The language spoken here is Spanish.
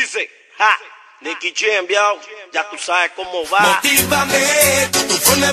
Dice, ja, Nicky Jam, yo, ya tú sabes cómo va. Motívame tu forma de